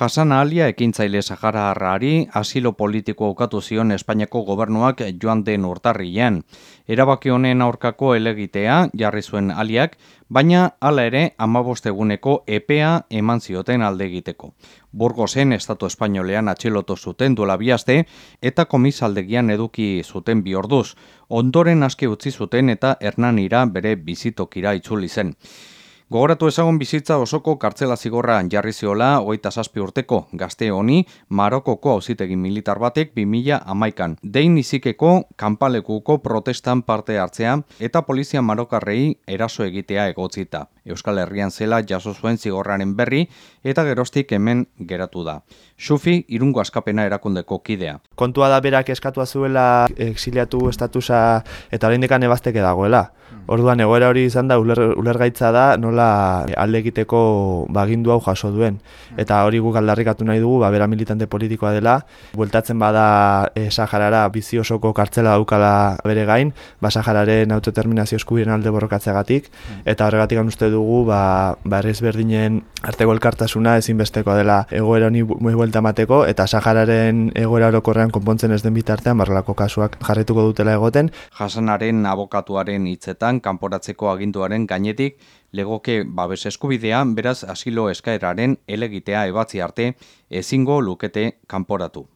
Hasan Alia ekintzaile Sahara-Harrari asilo politiko ukatu zion Espainiako gobernuak joan den urtarrian. Erabaki honen aurkako elegitea jarri zuen Aliak, baina hala ere amabosteguneko EPEA eman zioten alde egiteko. Burgosen Estatu Espainolean atxilotu zuten duela bihazte eta komisaldegian eduki zuten bi orduz. Ondoren aski utzi zuten eta Hernanira bere bizitokira itzuli zen. Gogoratu ezagun bizitza osoko kartzela zigorra jarri ziola hogeita zazpi urteko gazte honi Marokoko auzitegin militar batek 2000 amaikan. Dein izikeko kanpalekuko protestan parte hartzea eta polizia marokarrei eraso egitea egotzita. Euskal Herrian zela jaso zuen zigorraren berri eta gerostik hemen geratu da. Sufi irungo askapena erakundeko kidea. Kontua da berak eskatua zuela exiliatu estatusa eta oraindekan ebazteke dagoela. Orduan egoera hori izan da uler, ulergaitza da nola alde egiteko bagindu hau jaso duen. Eta hori guk aldarrikatu nahi dugu, ba, bera militante politikoa dela, bueltatzen bada e, Saharara bizi osoko kartzela daukala bere gain, ba, Sahararen autoterminazio eskubien alde borrokatzeagatik, eta horregatik uste dugu, ba, ba berdinen arteko elkartasuna ezinbestekoa dela egoera honi buelta mateko, eta Sahararen egoera orokorrean konpontzen ez den bitartean, barrelako kasuak jarretuko dutela egoten. Hasanaren abokatuaren hitzetan kanporatzeko aginduaren gainetik legoke babes eskubidea beraz asilo eskaeraren elegitea ebatzi arte ezingo lukete kanporatu.